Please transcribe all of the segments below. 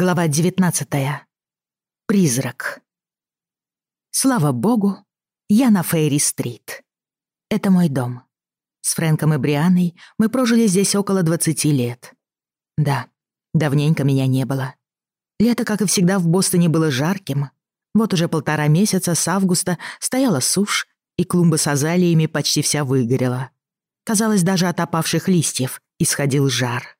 Глава 19. Призрак. Слава богу, я на Фейри-стрит. Это мой дом. С Фрэнком и Брианой мы прожили здесь около 20 лет. Да, давненько меня не было. Лето, как и всегда, в Бостоне было жарким. Вот уже полтора месяца с августа стояла сушь, и клумба с азалиями почти вся выгорела. Казалось, даже от опавших листьев исходил жар.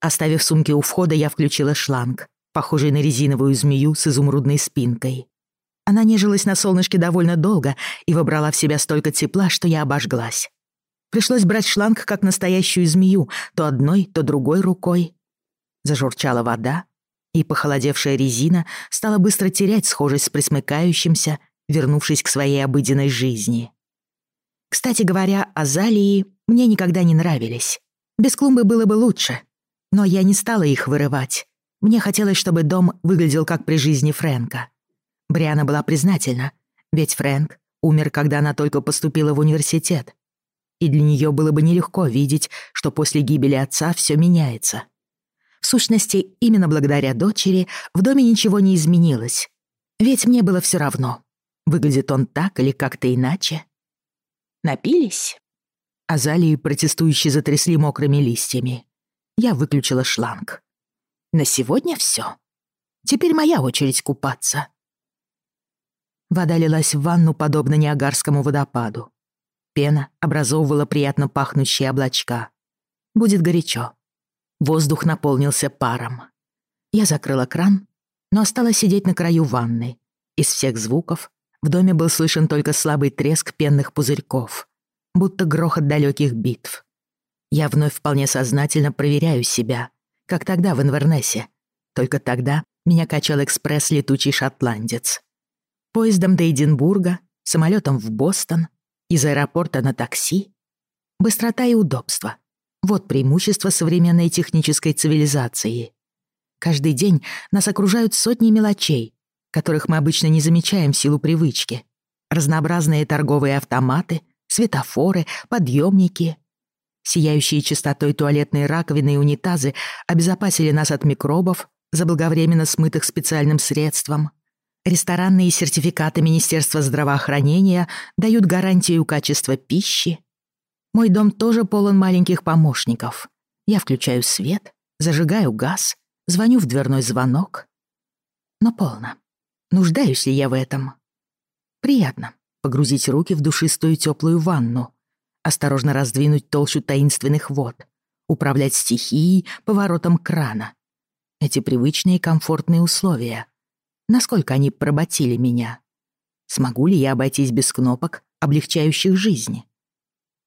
Оставив сумки у входа, я включила шланг, похожий на резиновую змею с изумрудной спинкой. Она нежилась на солнышке довольно долго и вобрала в себя столько тепла, что я обожглась. Пришлось брать шланг, как настоящую змею, то одной, то другой рукой. Зажурчала вода, и похолодевшая резина стала быстро терять схожесть с присмыкающимся, вернувшись к своей обыденной жизни. Кстати говоря, азалии мне никогда не нравились. Без клумбы было бы лучше, но я не стала их вырывать. Мне хотелось, чтобы дом выглядел как при жизни Фрэнка. Бриана была признательна, ведь Фрэнк умер, когда она только поступила в университет. И для нее было бы нелегко видеть, что после гибели отца все меняется. В сущности, именно благодаря дочери в доме ничего не изменилось. Ведь мне было все равно, выглядит он так или как-то иначе. Напились? Азалии протестующие затрясли мокрыми листьями я выключила шланг. На сегодня все. Теперь моя очередь купаться. Вода лилась в ванну, подобно Ниагарскому водопаду. Пена образовывала приятно пахнущие облачка. Будет горячо. Воздух наполнился паром. Я закрыла кран, но осталась сидеть на краю ванны. Из всех звуков в доме был слышен только слабый треск пенных пузырьков, будто грохот далеких битв. Я вновь вполне сознательно проверяю себя, как тогда в Инвернесе. Только тогда меня качал экспресс «Летучий шотландец». Поездом до Эдинбурга, самолетом в Бостон, из аэропорта на такси. Быстрота и удобство. Вот преимущество современной технической цивилизации. Каждый день нас окружают сотни мелочей, которых мы обычно не замечаем в силу привычки. Разнообразные торговые автоматы, светофоры, подъемники, Сияющие чистотой туалетные раковины и унитазы обезопасили нас от микробов, заблаговременно смытых специальным средством. Ресторанные сертификаты Министерства здравоохранения дают гарантию качества пищи. Мой дом тоже полон маленьких помощников. Я включаю свет, зажигаю газ, звоню в дверной звонок. Но полно. Нуждаюсь ли я в этом? Приятно погрузить руки в душистую теплую ванну — осторожно раздвинуть толщу таинственных вод, управлять стихией поворотом крана. Эти привычные и комфортные условия. Насколько они проботили меня? Смогу ли я обойтись без кнопок, облегчающих жизни?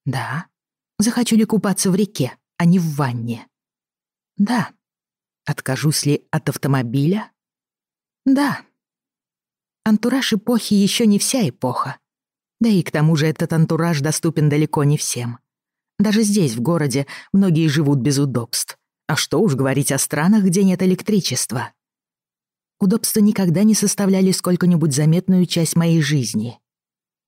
Да. Захочу ли купаться в реке, а не в ванне? Да. Откажусь ли от автомобиля? Да. Антураж эпохи еще не вся эпоха, да и к тому же этот антураж доступен далеко не всем. Даже здесь, в городе, многие живут без удобств. А что уж говорить о странах, где нет электричества. Удобства никогда не составляли сколько-нибудь заметную часть моей жизни.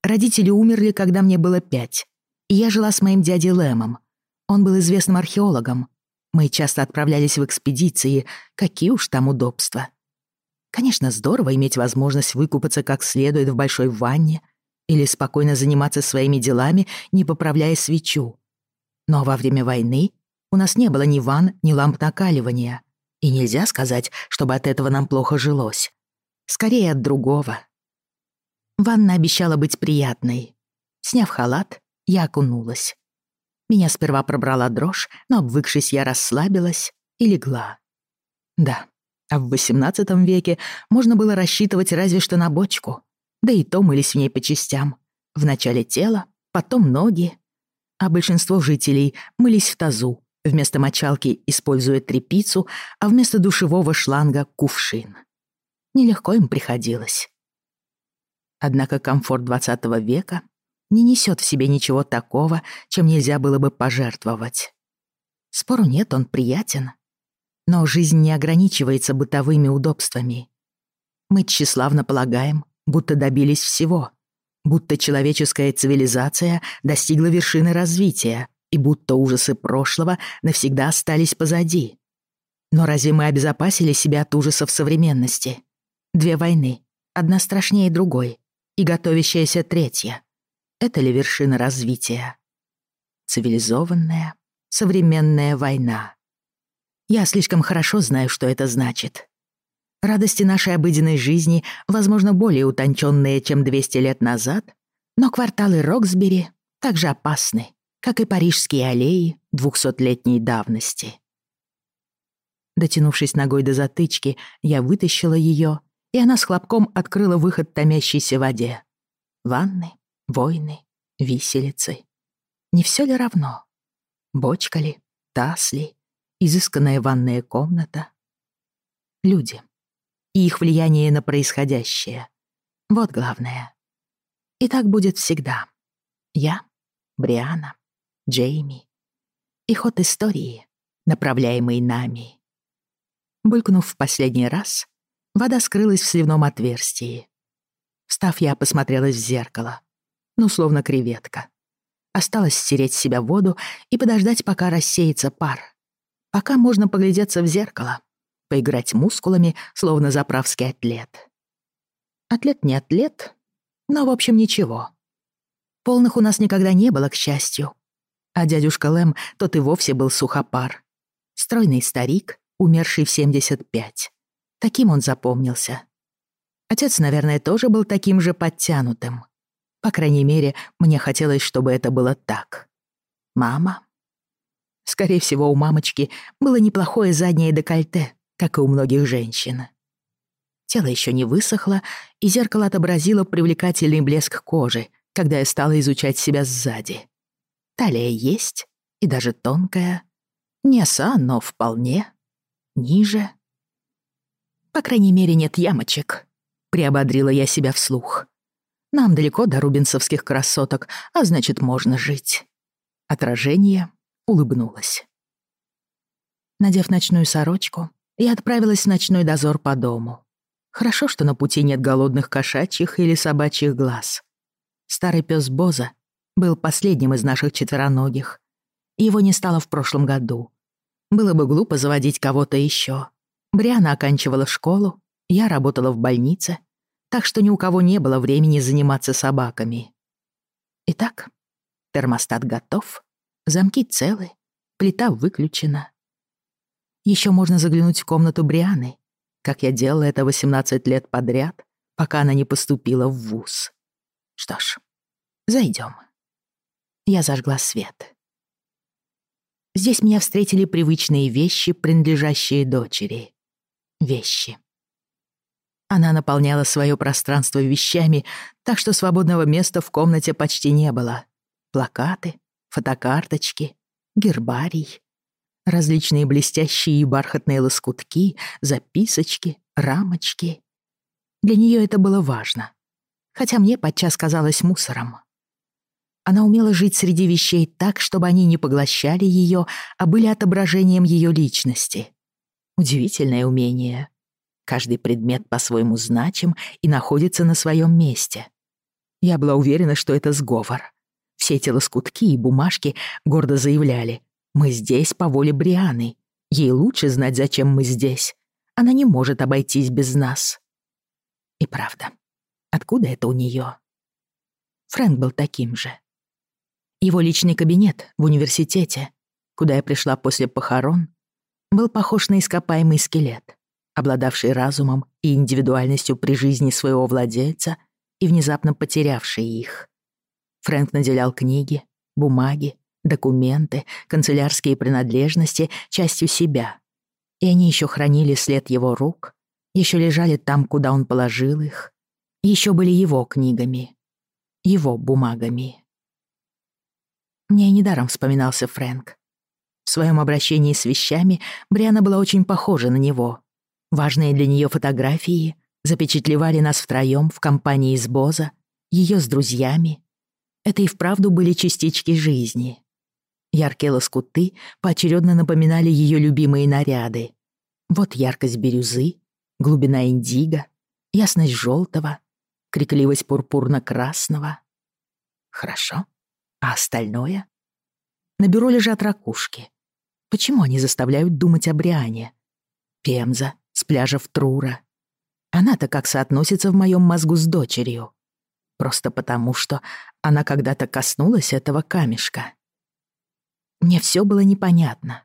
Родители умерли, когда мне было пять, и я жила с моим дядей Лэмом. Он был известным археологом. Мы часто отправлялись в экспедиции, какие уж там удобства. Конечно, здорово иметь возможность выкупаться как следует в большой ванне, или спокойно заниматься своими делами, не поправляя свечу. Но во время войны у нас не было ни ванн, ни ламп накаливания. И нельзя сказать, чтобы от этого нам плохо жилось. Скорее от другого. Ванна обещала быть приятной. Сняв халат, я окунулась. Меня сперва пробрала дрожь, но, обвыкшись, я расслабилась и легла. Да, а в XVIII веке можно было рассчитывать разве что на бочку — да и то мылись в ней по частям. Вначале тело, потом ноги. А большинство жителей мылись в тазу, вместо мочалки используя тряпицу, а вместо душевого шланга — кувшин. Нелегко им приходилось. Однако комфорт XX века не несет в себе ничего такого, чем нельзя было бы пожертвовать. Спору нет, он приятен. Но жизнь не ограничивается бытовыми удобствами. Мы тщеславно полагаем, будто добились всего, будто человеческая цивилизация достигла вершины развития и будто ужасы прошлого навсегда остались позади. Но разве мы обезопасили себя от ужасов современности? Две войны, одна страшнее другой, и готовящаяся третья. Это ли вершина развития? Цивилизованная, современная война. Я слишком хорошо знаю, что это значит. Радости нашей обыденной жизни, возможно, более утонченные, чем 200 лет назад, но кварталы Роксбери также опасны, как и парижские аллеи двухсотлетней давности. Дотянувшись ногой до затычки, я вытащила ее, и она с хлопком открыла выход томящейся воде. Ванны, войны, виселицы. Не все ли равно? Бочка ли, таз ли, изысканная ванная комната? Люди и их влияние на происходящее. Вот главное. И так будет всегда. Я, Бриана, Джейми и ход истории, направляемый нами. Булькнув в последний раз, вода скрылась в сливном отверстии. Встав, я посмотрелась в зеркало. Ну, словно креветка. Осталось стереть с себя воду и подождать, пока рассеется пар. Пока можно поглядеться в зеркало — поиграть мускулами, словно заправский атлет. Атлет не атлет, но, в общем, ничего. Полных у нас никогда не было, к счастью. А дядюшка Лэм тот и вовсе был сухопар. Стройный старик, умерший в 75. Таким он запомнился. Отец, наверное, тоже был таким же подтянутым. По крайней мере, мне хотелось, чтобы это было так. Мама? Скорее всего, у мамочки было неплохое заднее декольте, как и у многих женщин. Тело еще не высохло, и зеркало отобразило привлекательный блеск кожи, когда я стала изучать себя сзади. Талия есть, и даже тонкая. Не оса, но вполне. Ниже. По крайней мере, нет ямочек. Приободрила я себя вслух. Нам далеко до рубинсовских красоток, а значит, можно жить. Отражение улыбнулось. Надев ночную сорочку, и отправилась в ночной дозор по дому. Хорошо, что на пути нет голодных кошачьих или собачьих глаз. Старый пёс Боза был последним из наших четвероногих. Его не стало в прошлом году. Было бы глупо заводить кого-то еще. Бриана оканчивала школу, я работала в больнице, так что ни у кого не было времени заниматься собаками. Итак, термостат готов, замки целы, плита выключена. Еще можно заглянуть в комнату Брианы, как я делала это 18 лет подряд, пока она не поступила в вуз. Что ж, зайдем. Я зажгла свет. Здесь меня встретили привычные вещи, принадлежащие дочери. Вещи. Она наполняла свое пространство вещами, так что свободного места в комнате почти не было. Плакаты, фотокарточки, гербарий, Различные блестящие и бархатные лоскутки, записочки, рамочки. Для нее это было важно, хотя мне подчас казалось мусором. Она умела жить среди вещей так, чтобы они не поглощали ее, а были отображением ее личности. Удивительное умение. Каждый предмет по-своему значим и находится на своем месте. Я была уверена, что это сговор. Все эти лоскутки и бумажки гордо заявляли, мы здесь по воле Брианы. Ей лучше знать, зачем мы здесь. Она не может обойтись без нас. И правда, откуда это у нее? Фрэнк был таким же. Его личный кабинет в университете, куда я пришла после похорон, был похож на ископаемый скелет, обладавший разумом и индивидуальностью при жизни своего владельца и внезапно потерявший их. Фрэнк наделял книги, бумаги, документы, канцелярские принадлежности частью себя. И они еще хранили след его рук, еще лежали там, куда он положил их, еще были его книгами, его бумагами. Мне и недаром вспоминался Фрэнк. В своем обращении с вещами Бриана была очень похожа на него. Важные для нее фотографии запечатлевали нас втроем в компании из Боза, ее с друзьями. Это и вправду были частички жизни. Яркие лоскуты поочередно напоминали ее любимые наряды. Вот яркость бирюзы, глубина индиго, ясность желтого, крикливость пурпурно-красного. Хорошо. А остальное? На бюро лежат ракушки. Почему они заставляют думать о Бриане? Пемза с пляжа в Трура. Она-то как соотносится в моем мозгу с дочерью? Просто потому, что она когда-то коснулась этого камешка. Мне все было непонятно.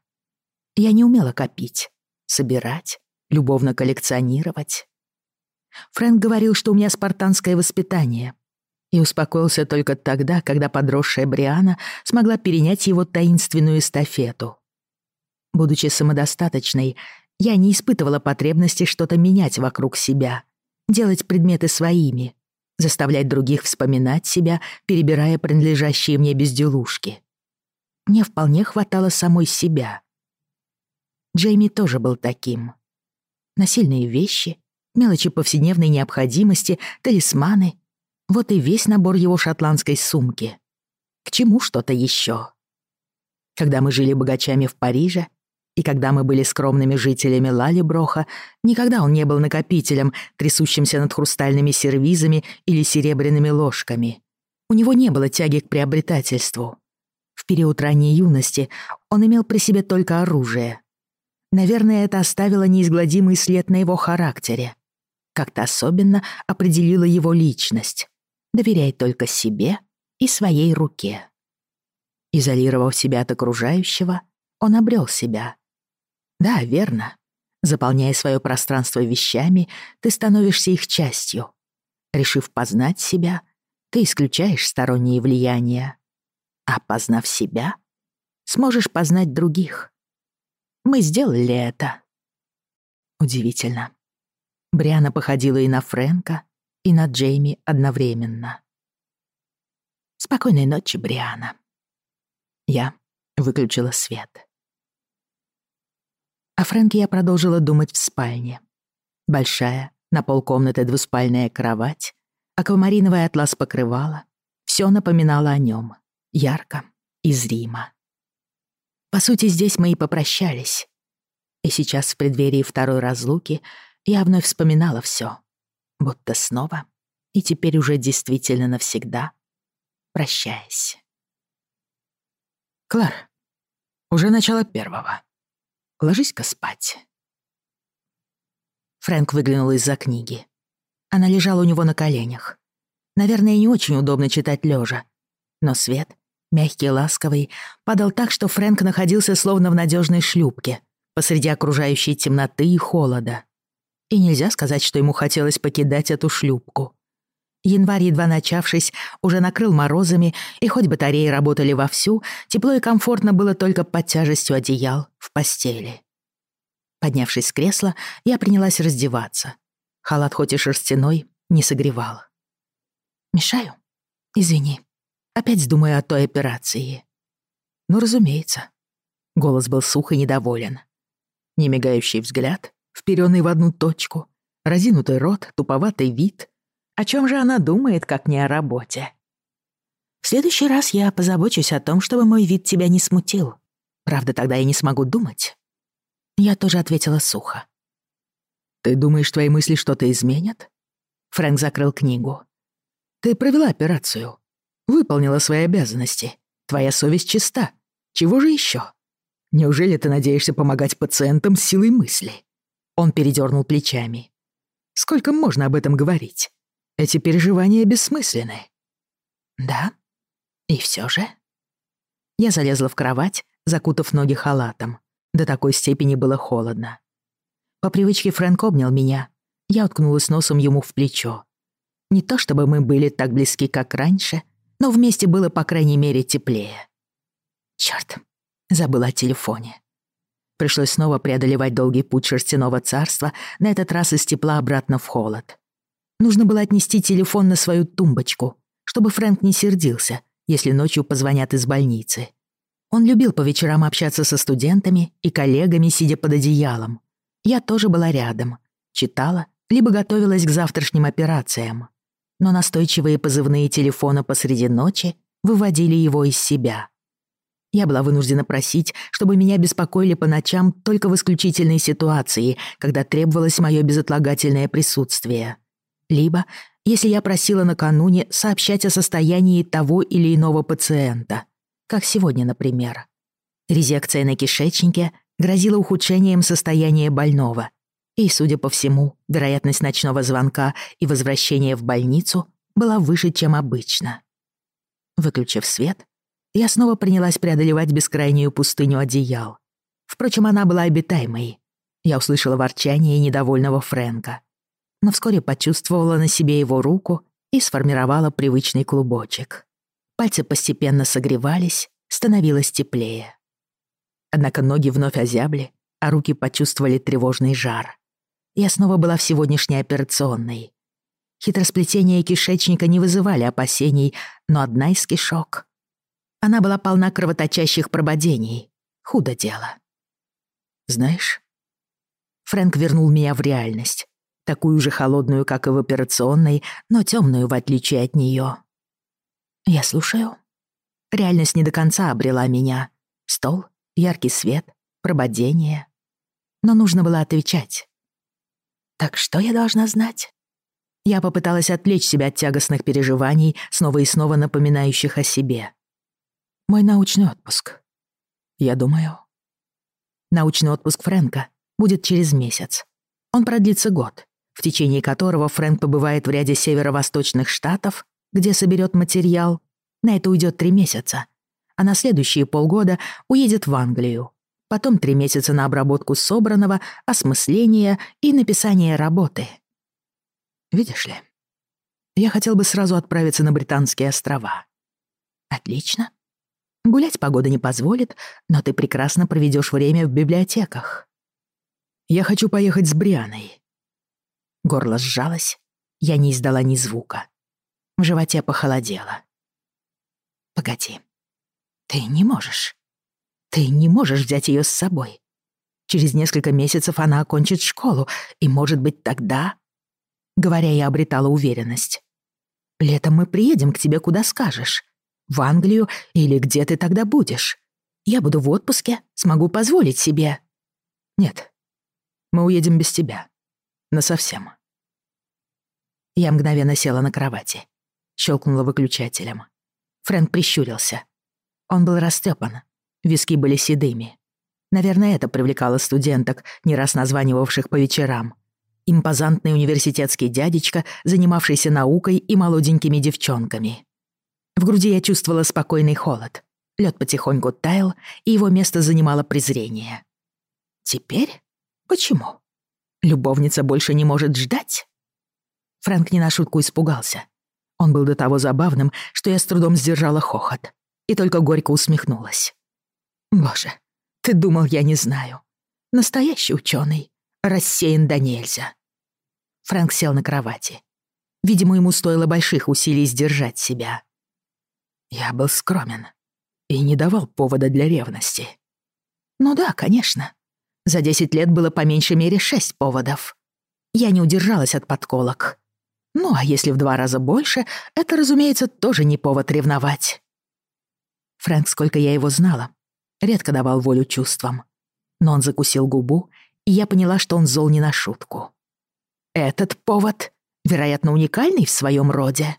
Я не умела копить, собирать, любовно коллекционировать. Фрэнк говорил, что у меня спартанское воспитание, и успокоился только тогда, когда подросшая Бриана смогла перенять его таинственную эстафету. Будучи самодостаточной, я не испытывала потребности что-то менять вокруг себя, делать предметы своими, заставлять других вспоминать себя, перебирая принадлежащие мне безделушки мне вполне хватало самой себя. Джейми тоже был таким. Насильные вещи, мелочи повседневной необходимости, талисманы — вот и весь набор его шотландской сумки. К чему что-то еще? Когда мы жили богачами в Париже, и когда мы были скромными жителями Лалиброха, никогда он не был накопителем, трясущимся над хрустальными сервизами или серебряными ложками. У него не было тяги к приобретательству. В период ранней юности он имел при себе только оружие. Наверное, это оставило неизгладимый след на его характере. Как-то особенно определило его личность. Доверяет только себе и своей руке. Изолировав себя от окружающего, он обрел себя. Да, верно. Заполняя свое пространство вещами, ты становишься их частью. Решив познать себя, ты исключаешь сторонние влияния. А познав себя, сможешь познать других. Мы сделали это. Удивительно. Бриана походила и на Фрэнка, и на Джейми одновременно. Спокойной ночи, Бриана. Я выключила свет. О Фрэнке я продолжила думать в спальне. Большая, на полкомнаты двуспальная кровать, аквамариновое атлас покрывала — все напоминало о нем ярко и зримо. По сути, здесь мы и попрощались. И сейчас, в преддверии второй разлуки, я вновь вспоминала все, Будто снова, и теперь уже действительно навсегда, прощаясь. «Клар, уже начало первого. Ложись-ка спать». Фрэнк выглянул из-за книги. Она лежала у него на коленях. Наверное, не очень удобно читать лежа, но свет мягкий, ласковый, падал так, что Фрэнк находился словно в надежной шлюпке, посреди окружающей темноты и холода. И нельзя сказать, что ему хотелось покидать эту шлюпку. Январь, едва начавшись, уже накрыл морозами, и хоть батареи работали вовсю, тепло и комфортно было только под тяжестью одеял в постели. Поднявшись с кресла, я принялась раздеваться. Халат хоть и шерстяной, не согревал. «Мешаю? Извини», Опять думаю о той операции. Ну, разумеется. Голос был сух и недоволен. Немигающий взгляд, вперённый в одну точку, разинутый рот, туповатый вид. О чем же она думает, как не о работе? В следующий раз я позабочусь о том, чтобы мой вид тебя не смутил. Правда, тогда я не смогу думать. Я тоже ответила сухо. Ты думаешь, твои мысли что-то изменят? Фрэнк закрыл книгу. Ты провела операцию. Выполнила свои обязанности. Твоя совесть чиста. Чего же еще? Неужели ты надеешься помогать пациентам силой мысли?» Он передернул плечами. «Сколько можно об этом говорить? Эти переживания бессмысленны». «Да? И все же?» Я залезла в кровать, закутав ноги халатом. До такой степени было холодно. По привычке Фрэнк обнял меня. Я уткнулась носом ему в плечо. Не то чтобы мы были так близки, как раньше, но вместе было, по крайней мере, теплее. Черт, забыла о телефоне. Пришлось снова преодолевать долгий путь шерстяного царства, на этот раз из тепла обратно в холод. Нужно было отнести телефон на свою тумбочку, чтобы Фрэнк не сердился, если ночью позвонят из больницы. Он любил по вечерам общаться со студентами и коллегами, сидя под одеялом. Я тоже была рядом. Читала, либо готовилась к завтрашним операциям но настойчивые позывные телефона посреди ночи выводили его из себя. Я была вынуждена просить, чтобы меня беспокоили по ночам только в исключительной ситуации, когда требовалось мое безотлагательное присутствие. Либо, если я просила накануне сообщать о состоянии того или иного пациента, как сегодня, например. Резекция на кишечнике грозила ухудшением состояния больного, и, судя по всему, вероятность ночного звонка и возвращения в больницу была выше, чем обычно. Выключив свет, я снова принялась преодолевать бескрайнюю пустыню одеял. Впрочем, она была обитаемой. Я услышала ворчание и недовольного Фрэнка, но вскоре почувствовала на себе его руку и сформировала привычный клубочек. Пальцы постепенно согревались, становилось теплее. Однако ноги вновь озябли, а руки почувствовали тревожный жар я снова была в сегодняшней операционной. Хитросплетения кишечника не вызывали опасений, но одна из кишок. Она была полна кровоточащих прободений. Худо дело. «Знаешь...» Фрэнк вернул меня в реальность. Такую же холодную, как и в операционной, но темную в отличие от нее. «Я слушаю». Реальность не до конца обрела меня. Стол, яркий свет, прободение. Но нужно было отвечать. Так что я должна знать? Я попыталась отвлечь себя от тягостных переживаний, снова и снова напоминающих о себе. Мой научный отпуск. Я думаю. Научный отпуск Фрэнка будет через месяц. Он продлится год, в течение которого Фрэнк побывает в ряде северо-восточных штатов, где соберет материал. На это уйдет три месяца. А на следующие полгода уедет в Англию, потом три месяца на обработку собранного, осмысление и написание работы. Видишь ли, я хотел бы сразу отправиться на Британские острова. Отлично. Гулять погода не позволит, но ты прекрасно проведешь время в библиотеках. Я хочу поехать с Брианой. Горло сжалось, я не издала ни звука. В животе похолодело. Погоди, ты не можешь. Ты не можешь взять ее с собой. Через несколько месяцев она окончит школу, и, может быть, тогда...» Говоря, я обретала уверенность. «Летом мы приедем к тебе, куда скажешь. В Англию или где ты тогда будешь. Я буду в отпуске, смогу позволить себе...» «Нет, мы уедем без тебя. Насовсем». Я мгновенно села на кровати. Щелкнула выключателем. Фрэнк прищурился. Он был растрепан, Виски были седыми. Наверное, это привлекало студенток, не раз названивавших по вечерам. Импозантный университетский дядечка, занимавшийся наукой и молоденькими девчонками. В груди я чувствовала спокойный холод. Лед потихоньку таял, и его место занимало презрение. Теперь? Почему? Любовница больше не может ждать? Фрэнк не на шутку испугался. Он был до того забавным, что я с трудом сдержала хохот. И только горько усмехнулась. Боже, ты думал, я не знаю. Настоящий ученый, рассеян до нельзя. Фрэнк сел на кровати. Видимо, ему стоило больших усилий сдержать себя. Я был скромен и не давал повода для ревности. Ну да, конечно. За 10 лет было по меньшей мере шесть поводов. Я не удержалась от подколок. Ну, а если в два раза больше, это, разумеется, тоже не повод ревновать. Фрэнк, сколько я его знала, редко давал волю чувствам. Но он закусил губу, и я поняла, что он зол не на шутку. Этот повод, вероятно, уникальный в своем роде.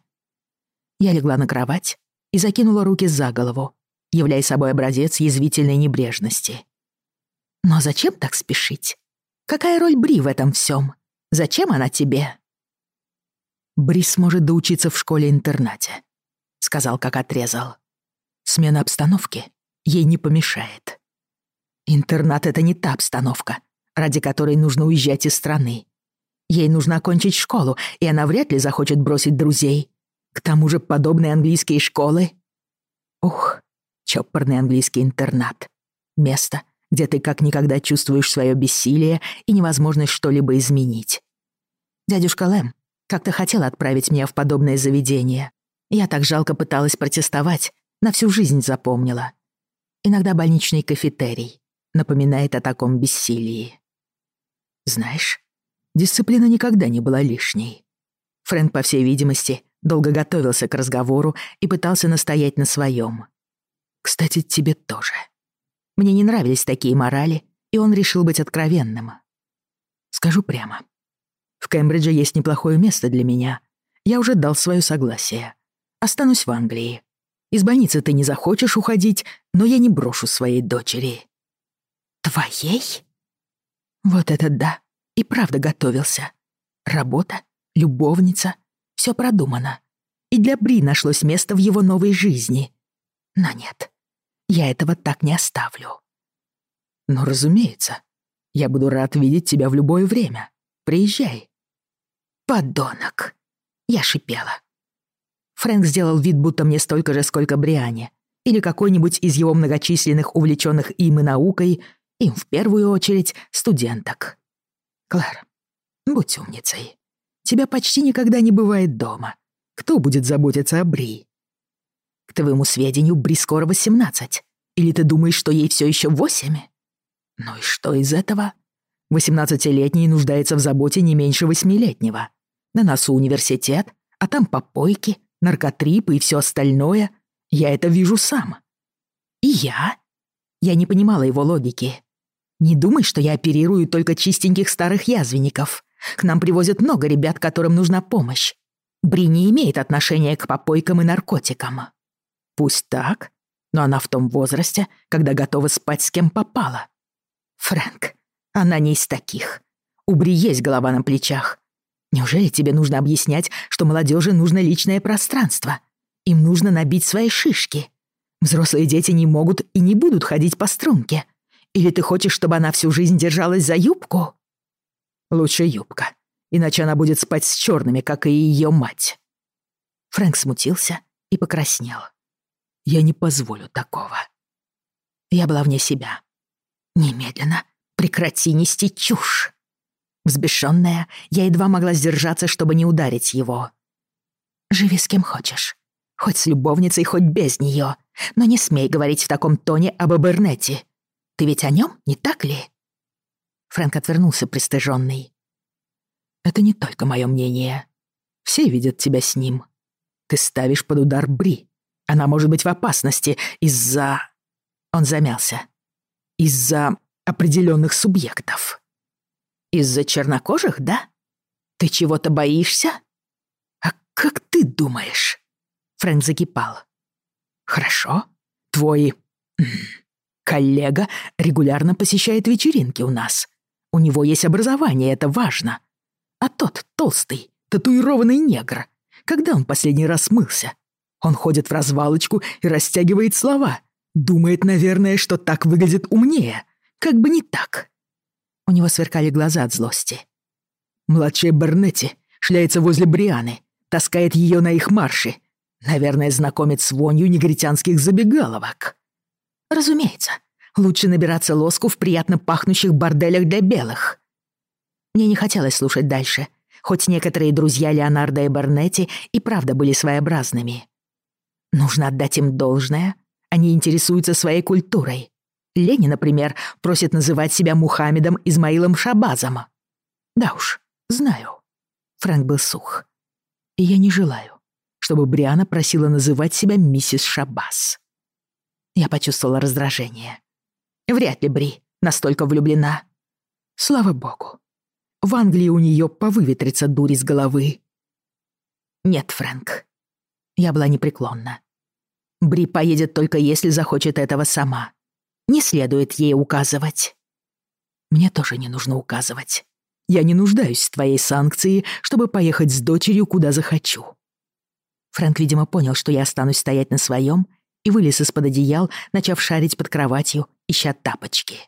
Я легла на кровать и закинула руки за голову, являя собой образец язвительной небрежности. Но зачем так спешить? Какая роль Бри в этом всем? Зачем она тебе? Бри сможет доучиться в школе-интернате, сказал, как отрезал. Смена обстановки ей не помешает. Интернат — это не та обстановка, ради которой нужно уезжать из страны. Ей нужно окончить школу, и она вряд ли захочет бросить друзей. К тому же подобные английские школы... Ух, чопорный английский интернат. Место, где ты как никогда чувствуешь свое бессилие и невозможность что-либо изменить. Дядюшка Лэм как-то хотел отправить меня в подобное заведение. Я так жалко пыталась протестовать, на всю жизнь запомнила. Иногда больничный кафетерий напоминает о таком бессилии. Знаешь, дисциплина никогда не была лишней. Фрэнк, по всей видимости, долго готовился к разговору и пытался настоять на своем. Кстати, тебе тоже. Мне не нравились такие морали, и он решил быть откровенным. Скажу прямо. В Кембридже есть неплохое место для меня. Я уже дал свое согласие. Останусь в Англии. Из больницы ты не захочешь уходить, но я не брошу своей дочери». «Твоей?» «Вот это да. И правда готовился. Работа, любовница, все продумано. И для Бри нашлось место в его новой жизни. Но нет, я этого так не оставлю». «Ну, разумеется. Я буду рад видеть тебя в любое время. Приезжай». «Подонок!» — я шипела. Фрэнк сделал вид, будто мне столько же, сколько Бриане, или какой-нибудь из его многочисленных увлечённых им и наукой, им в первую очередь студенток. «Клэр, будь умницей. Тебя почти никогда не бывает дома. Кто будет заботиться о Бри?» «К твоему сведению, Бри скоро восемнадцать. Или ты думаешь, что ей всё ещё восемь?» «Ну и что из этого?» Восемнадцатилетний нуждается в заботе не меньше восьмилетнего. На носу университет, а там попойки, Наркотрипы и все остальное, я это вижу сам. И я? Я не понимала его логики. Не думай, что я оперирую только чистеньких старых язвенников. К нам привозят много ребят, которым нужна помощь. Бри не имеет отношения к попойкам и наркотикам. Пусть так, но она в том возрасте, когда готова спать с кем попала. Фрэнк, она не из таких. У Бри есть голова на плечах, Неужели тебе нужно объяснять, что молодежи нужно личное пространство? Им нужно набить свои шишки. Взрослые дети не могут и не будут ходить по струнке. Или ты хочешь, чтобы она всю жизнь держалась за юбку? Лучше юбка. Иначе она будет спать с черными, как и ее мать. Фрэнк смутился и покраснел. Я не позволю такого. Я была вне себя. Немедленно прекрати нести чушь. Взбешенная, я едва могла сдержаться, чтобы не ударить его. «Живи с кем хочешь. Хоть с любовницей, хоть без нее. Но не смей говорить в таком тоне об Эбернете. Ты ведь о нем, не так ли?» Фрэнк отвернулся пристыженный. «Это не только мое мнение. Все видят тебя с ним. Ты ставишь под удар Бри. Она может быть в опасности из-за...» Он замялся. «Из-за определенных субъектов». Из-за чернокожих, да? Ты чего-то боишься? А как ты думаешь? Фрэнк закипал. Хорошо. Твой коллега регулярно посещает вечеринки у нас. У него есть образование, это важно. А тот толстый, татуированный негр, когда он последний раз мылся? Он ходит в развалочку и растягивает слова. Думает, наверное, что так выглядит умнее. Как бы не так. У него сверкали глаза от злости. «Младшая Бернетти шляется возле Брианы, таскает ее на их марши, Наверное, знакомит с вонью негритянских забегаловок». «Разумеется. Лучше набираться лоску в приятно пахнущих борделях для белых». Мне не хотелось слушать дальше, хоть некоторые друзья Леонардо и Барнетти и правда были своеобразными. Нужно отдать им должное. Они интересуются своей культурой. Лени, например, просит называть себя Мухаммедом Измаилом Шабазом. Да уж, знаю. Фрэнк был сух. И я не желаю, чтобы Бриана просила называть себя миссис Шабаз. Я почувствовала раздражение. Вряд ли Бри настолько влюблена. Слава богу. В Англии у нее повыветрится дури с головы. Нет, Фрэнк. Я была непреклонна. Бри поедет только если захочет этого сама не следует ей указывать. Мне тоже не нужно указывать. Я не нуждаюсь в твоей санкции, чтобы поехать с дочерью куда захочу. Фрэнк, видимо, понял, что я останусь стоять на своем, и вылез из-под одеял, начав шарить под кроватью, ища тапочки.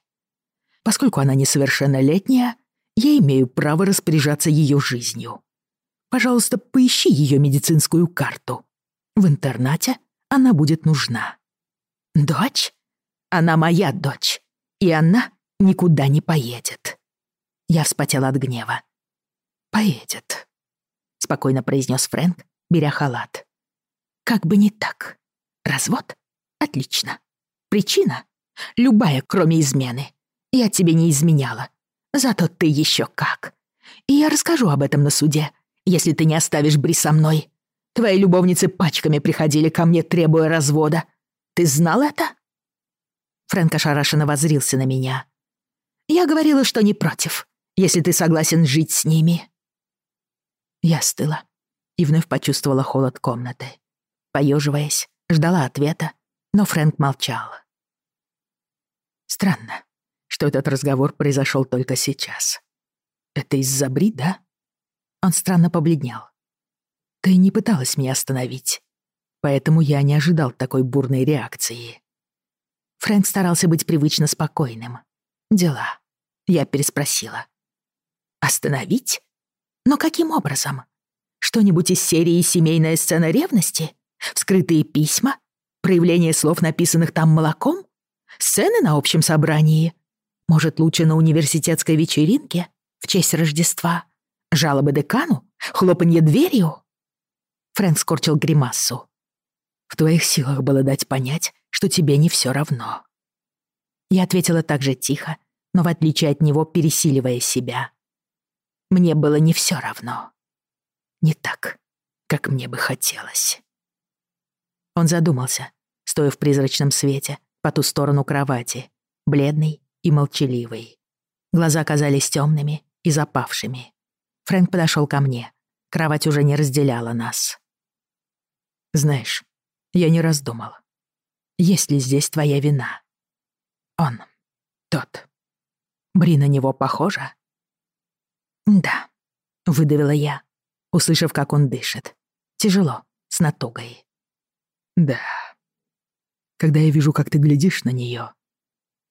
Поскольку она несовершеннолетняя, я имею право распоряжаться ее жизнью. Пожалуйста, поищи ее медицинскую карту. В интернате она будет нужна. Дочь? Она моя дочь, и она никуда не поедет. Я вспотела от гнева. «Поедет», — спокойно произнес Фрэнк, беря халат. «Как бы не так. Развод? Отлично. Причина? Любая, кроме измены. Я тебе не изменяла. Зато ты еще как. И я расскажу об этом на суде, если ты не оставишь Бри со мной. Твои любовницы пачками приходили ко мне, требуя развода. Ты знал это?» Фрэнк ошарашенно возрился на меня. «Я говорила, что не против, если ты согласен жить с ними». Я стыла и вновь почувствовала холод комнаты. Поёживаясь, ждала ответа, но Фрэнк молчал. Странно, что этот разговор произошел только сейчас. Это из-за Бри, да? Он странно побледнел. Ты не пыталась меня остановить, поэтому я не ожидал такой бурной реакции. Фрэнк старался быть привычно спокойным. «Дела?» Я переспросила. «Остановить? Но каким образом? Что-нибудь из серии «Семейная сцена ревности»? Вскрытые письма? Проявление слов, написанных там молоком? Сцены на общем собрании? Может, лучше на университетской вечеринке в честь Рождества? Жалобы декану? Хлопанье дверью?» Фрэнк скорчил гримасу. В твоих силах было дать понять, что тебе не все равно. Я ответила так же тихо, но в отличие от него пересиливая себя. Мне было не все равно. Не так, как мне бы хотелось. Он задумался, стоя в призрачном свете по ту сторону кровати, бледный и молчаливый. Глаза казались темными и запавшими. Фрэнк подошел ко мне. Кровать уже не разделяла нас. «Знаешь, я не раздумал», есть ли здесь твоя вина? Он. Тот. Бри на него похожа? Да, выдавила я, услышав, как он дышит. Тяжело, с натугой. Да. Когда я вижу, как ты глядишь на нее,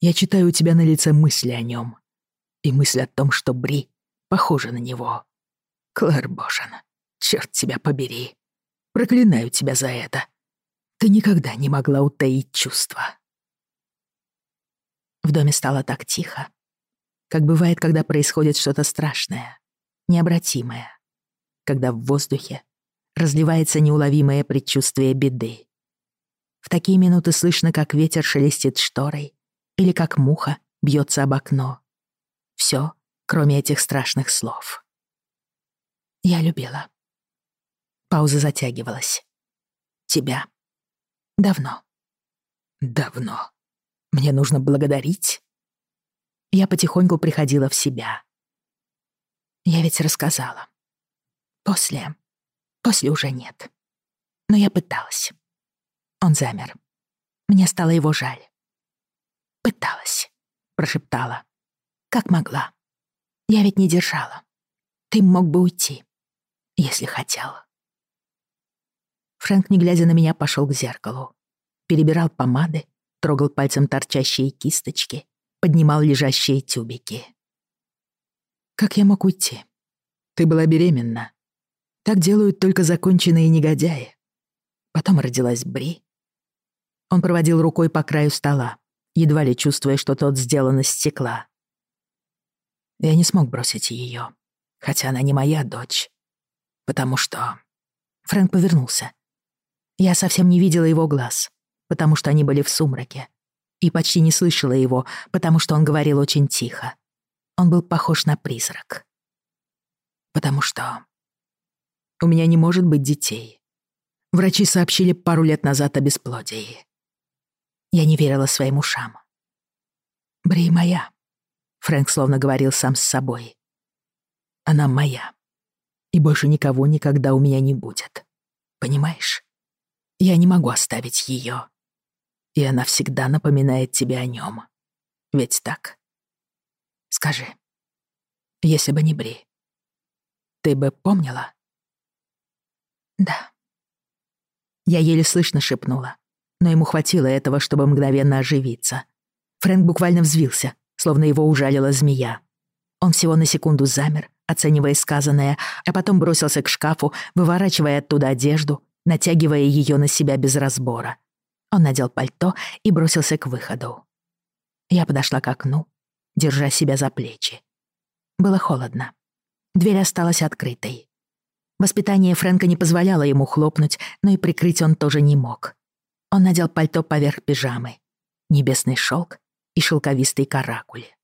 я читаю у тебя на лице мысли о нем и мысль о том, что Бри похожа на него. Клэр Бошен, черт тебя побери. Проклинаю тебя за это ты никогда не могла утаить чувства. В доме стало так тихо, как бывает, когда происходит что-то страшное, необратимое, когда в воздухе разливается неуловимое предчувствие беды. В такие минуты слышно, как ветер шелестит шторой или как муха бьется об окно. Все, кроме этих страшных слов. Я любила. Пауза затягивалась. Тебя. Давно. Давно. Мне нужно благодарить? Я потихоньку приходила в себя. Я ведь рассказала. После. После уже нет. Но я пыталась. Он замер. Мне стало его жаль. «Пыталась», — прошептала. «Как могла. Я ведь не держала. Ты мог бы уйти, если хотела». Фрэнк, не глядя на меня, пошел к зеркалу. Перебирал помады, трогал пальцем торчащие кисточки, поднимал лежащие тюбики. «Как я мог уйти? Ты была беременна. Так делают только законченные негодяи. Потом родилась Бри». Он проводил рукой по краю стола, едва ли чувствуя, что тот сделан из стекла. Я не смог бросить ее, хотя она не моя дочь. Потому что... Фрэнк повернулся, я совсем не видела его глаз, потому что они были в сумраке. И почти не слышала его, потому что он говорил очень тихо. Он был похож на призрак. Потому что... У меня не может быть детей. Врачи сообщили пару лет назад о бесплодии. Я не верила своим ушам. «Бри моя», — Фрэнк словно говорил сам с собой. «Она моя. И больше никого никогда у меня не будет. Понимаешь?» Я не могу оставить ее. И она всегда напоминает тебе о нем. Ведь так? Скажи, если бы не Бри, ты бы помнила? Да. Я еле слышно шепнула, но ему хватило этого, чтобы мгновенно оживиться. Фрэнк буквально взвился, словно его ужалила змея. Он всего на секунду замер, оценивая сказанное, а потом бросился к шкафу, выворачивая оттуда одежду, натягивая ее на себя без разбора. Он надел пальто и бросился к выходу. Я подошла к окну, держа себя за плечи. Было холодно. Дверь осталась открытой. Воспитание Фрэнка не позволяло ему хлопнуть, но и прикрыть он тоже не мог. Он надел пальто поверх пижамы. Небесный шелк и шелковистый каракули.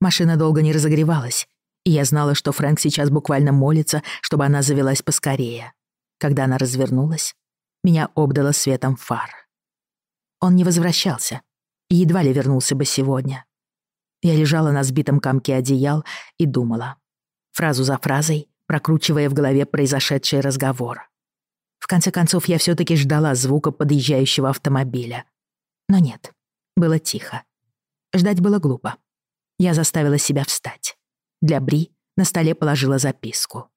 Машина долго не разогревалась, и я знала, что Фрэнк сейчас буквально молится, чтобы она завелась поскорее. Когда она развернулась, меня обдало светом фар. Он не возвращался и едва ли вернулся бы сегодня. Я лежала на сбитом комке одеял и думала, фразу за фразой, прокручивая в голове произошедший разговор. В конце концов, я все таки ждала звука подъезжающего автомобиля. Но нет, было тихо. Ждать было глупо. Я заставила себя встать. Для Бри на столе положила записку.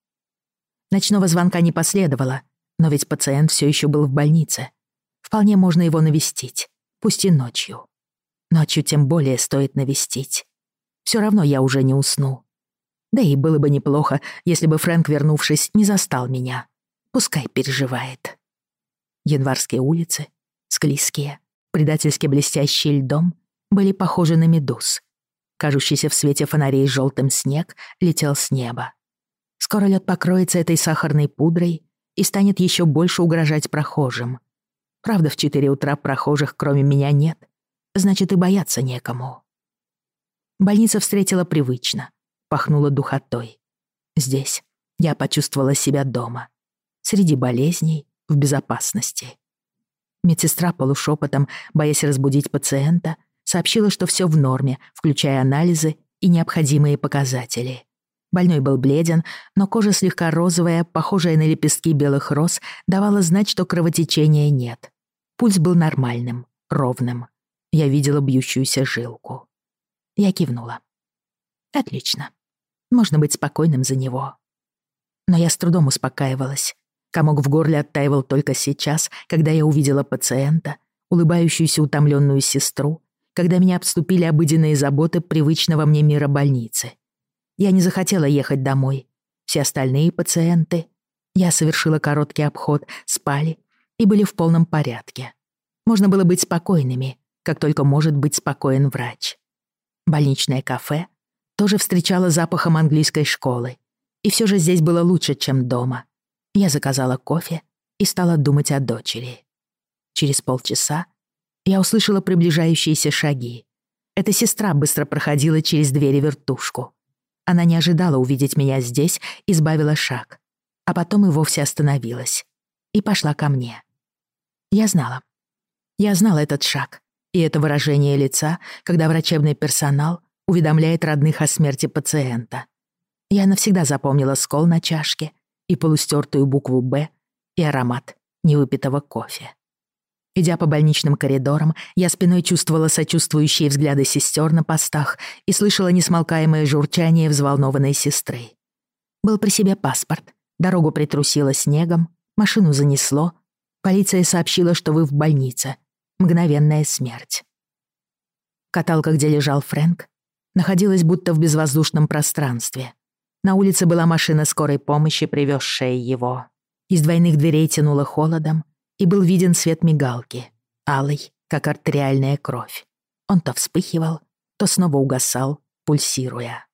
Ночного звонка не последовало, но ведь пациент все еще был в больнице. Вполне можно его навестить, пусть и ночью. Ночью тем более стоит навестить. Все равно я уже не усну. Да и было бы неплохо, если бы Фрэнк, вернувшись, не застал меня. Пускай переживает. Январские улицы, склизкие, предательски блестящие льдом, были похожи на медуз. Кажущийся в свете фонарей желтым снег летел с неба. Скоро лед покроется этой сахарной пудрой и станет еще больше угрожать прохожим. Правда, в четыре утра прохожих кроме меня нет. Значит, и бояться некому. Больница встретила привычно. Пахнула духотой. Здесь я почувствовала себя дома. Среди болезней, в безопасности. Медсестра полушепотом, боясь разбудить пациента, сообщила, что все в норме, включая анализы и необходимые показатели. Больной был бледен, но кожа слегка розовая, похожая на лепестки белых роз, давала знать, что кровотечения нет. Пульс был нормальным, ровным. Я видела бьющуюся жилку. Я кивнула. Отлично. Можно быть спокойным за него. Но я с трудом успокаивалась. Комок в горле оттаивал только сейчас, когда я увидела пациента, улыбающуюся утомленную сестру, когда меня обступили обыденные заботы привычного мне мира больницы — я не захотела ехать домой. Все остальные пациенты. Я совершила короткий обход, спали и были в полном порядке. Можно было быть спокойными, как только может быть спокоен врач. Больничное кафе тоже встречало запахом английской школы. И все же здесь было лучше, чем дома. Я заказала кофе и стала думать о дочери. Через полчаса я услышала приближающиеся шаги. Эта сестра быстро проходила через двери вертушку. Она не ожидала увидеть меня здесь, избавила шаг, а потом и вовсе остановилась и пошла ко мне. Я знала. Я знала этот шаг и это выражение лица, когда врачебный персонал уведомляет родных о смерти пациента. Я навсегда запомнила скол на чашке и полустертую букву «Б» и аромат невыпитого кофе. Идя по больничным коридорам, я спиной чувствовала сочувствующие взгляды сестер на постах и слышала несмолкаемое журчание взволнованной сестры. Был при себе паспорт, дорогу притрусило снегом, машину занесло, полиция сообщила, что вы в больнице. Мгновенная смерть. Каталка, где лежал Фрэнк, находилась будто в безвоздушном пространстве. На улице была машина скорой помощи, привезшая его. Из двойных дверей тянуло холодом, и был виден свет мигалки, алый, как артериальная кровь. Он то вспыхивал, то снова угасал, пульсируя.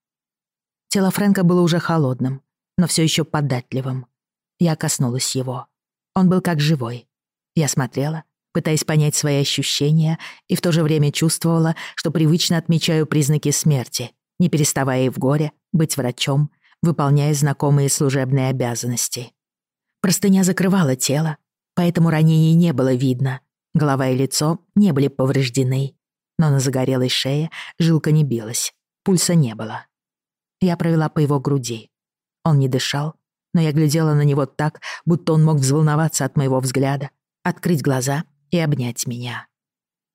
Тело Фрэнка было уже холодным, но все еще податливым. Я коснулась его. Он был как живой. Я смотрела, пытаясь понять свои ощущения, и в то же время чувствовала, что привычно отмечаю признаки смерти, не переставая и в горе быть врачом, выполняя знакомые служебные обязанности. Простыня закрывала тело, поэтому ранений не было видно. Голова и лицо не были повреждены. Но на загорелой шее жилка не билась, пульса не было. Я провела по его груди. Он не дышал, но я глядела на него так, будто он мог взволноваться от моего взгляда, открыть глаза и обнять меня.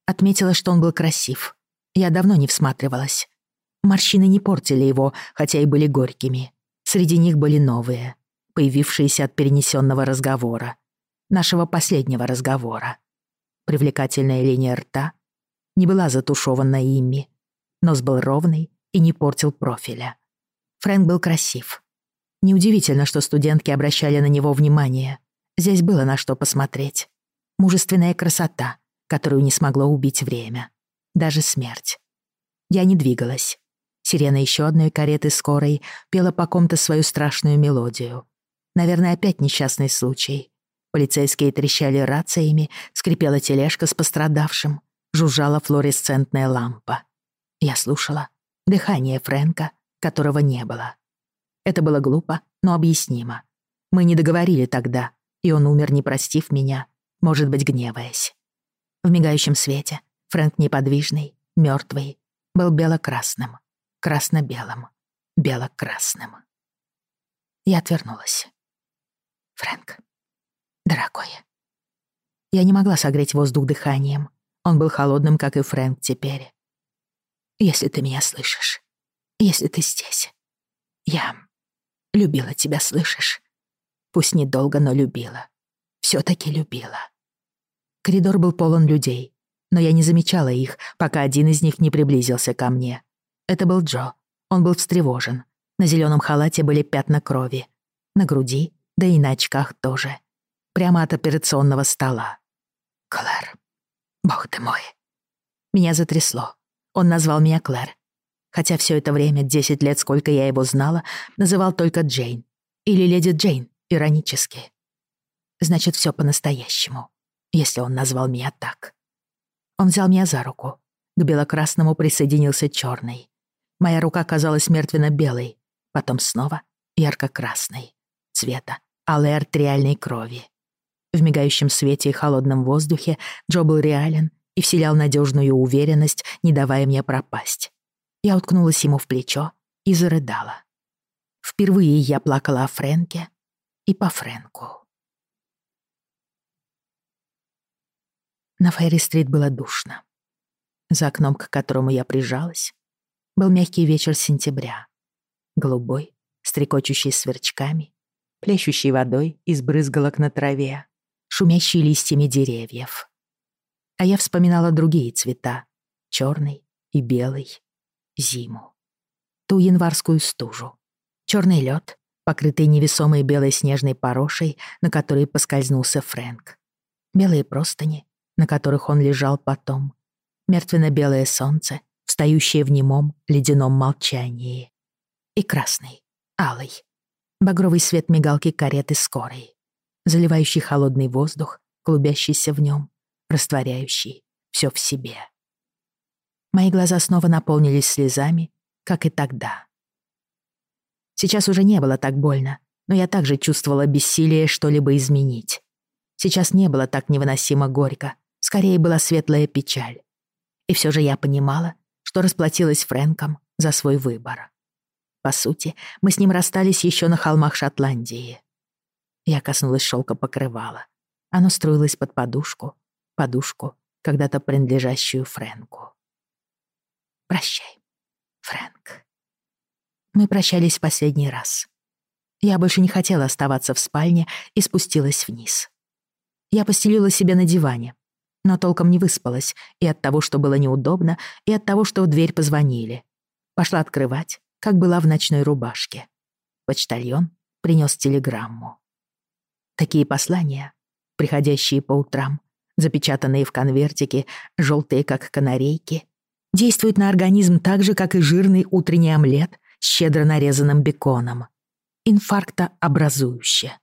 Отметила, что он был красив. Я давно не всматривалась. Морщины не портили его, хотя и были горькими. Среди них были новые, появившиеся от перенесенного разговора нашего последнего разговора. Привлекательная линия рта не была затушевана ими. Нос был ровный и не портил профиля. Фрэнк был красив. Неудивительно, что студентки обращали на него внимание. Здесь было на что посмотреть. Мужественная красота, которую не смогло убить время. Даже смерть. Я не двигалась. Сирена еще одной кареты скорой пела по ком-то свою страшную мелодию. Наверное, опять несчастный случай. Полицейские трещали рациями, скрипела тележка с пострадавшим, жужжала флуоресцентная лампа. Я слушала дыхание Фрэнка, которого не было. Это было глупо, но объяснимо. Мы не договорили тогда, и он умер, не простив меня, может быть, гневаясь. В мигающем свете Фрэнк неподвижный, мертвый, был бело-красным, красно-белым, бело-красным. Я отвернулась. «Фрэнк», дорогой». Я не могла согреть воздух дыханием. Он был холодным, как и Фрэнк теперь. «Если ты меня слышишь, если ты здесь, я любила тебя, слышишь? Пусть недолго, но любила. все таки любила». Коридор был полон людей, но я не замечала их, пока один из них не приблизился ко мне. Это был Джо. Он был встревожен. На зеленом халате были пятна крови. На груди, да и на очках тоже прямо от операционного стола. «Клэр, бог ты мой!» Меня затрясло. Он назвал меня Клэр. Хотя все это время, 10 лет, сколько я его знала, называл только Джейн. Или леди Джейн, иронически. Значит, все по-настоящему, если он назвал меня так. Он взял меня за руку. К белокрасному присоединился черный. Моя рука казалась мертвенно-белой, потом снова ярко-красной, цвета алой артериальной крови. В мигающем свете и холодном воздухе Джо был реален и вселял надежную уверенность, не давая мне пропасть. Я уткнулась ему в плечо и зарыдала. Впервые я плакала о Фрэнке и по Фрэнку. На Фэри-стрит было душно. За окном, к которому я прижалась, был мягкий вечер сентября. Голубой, стрекочущий сверчками, плещущий водой из брызгалок на траве шумящие листьями деревьев. А я вспоминала другие цвета — черный и белый, зиму. Ту январскую стужу, черный лед, покрытый невесомой белой снежной порошей, на которой поскользнулся Фрэнк, белые простыни, на которых он лежал потом, мертвенно-белое солнце, встающее в немом ледяном молчании, и красный, алый, багровый свет мигалки кареты скорой заливающий холодный воздух, клубящийся в нем, растворяющий все в себе. Мои глаза снова наполнились слезами, как и тогда. Сейчас уже не было так больно, но я также чувствовала бессилие что-либо изменить. Сейчас не было так невыносимо горько, скорее была светлая печаль. И все же я понимала, что расплатилась Фрэнком за свой выбор. По сути, мы с ним расстались еще на холмах Шотландии. Я коснулась шелка покрывала. Оно струилось под подушку, подушку, когда-то принадлежащую Френку. «Прощай, Фрэнк». Мы прощались в последний раз. Я больше не хотела оставаться в спальне и спустилась вниз. Я постелила себя на диване, но толком не выспалась и от того, что было неудобно, и от того, что в дверь позвонили. Пошла открывать, как была в ночной рубашке. Почтальон принес телеграмму. Такие послания, приходящие по утрам, запечатанные в конвертике, желтые, как канарейки, действуют на организм так же, как и жирный утренний омлет с щедро нарезанным беконом. Инфаркта образующе.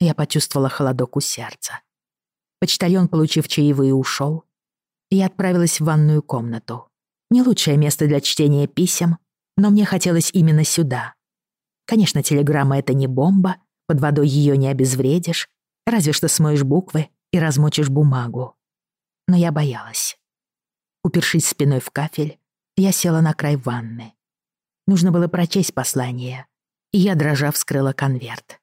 Я почувствовала холодок у сердца. Почтальон, получив чаевые, ушел. Я отправилась в ванную комнату. Не лучшее место для чтения писем, но мне хотелось именно сюда. Конечно, телеграмма — это не бомба — под водой ее не обезвредишь, разве что смоешь буквы и размочишь бумагу. Но я боялась. Упершись спиной в кафель, я села на край ванны. Нужно было прочесть послание, и я, дрожа, вскрыла конверт.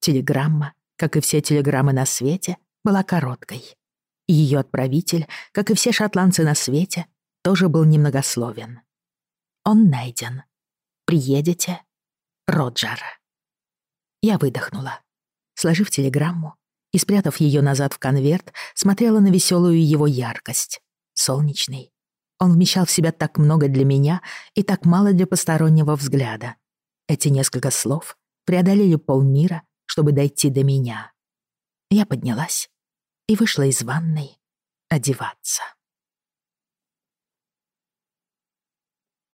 Телеграмма, как и все телеграммы на свете, была короткой. И её отправитель, как и все шотландцы на свете, тоже был немногословен. Он найден. Приедете? Роджер. Я выдохнула. Сложив телеграмму и спрятав ее назад в конверт, смотрела на веселую его яркость. Солнечный. Он вмещал в себя так много для меня и так мало для постороннего взгляда. Эти несколько слов преодолели полмира, чтобы дойти до меня. Я поднялась и вышла из ванной одеваться.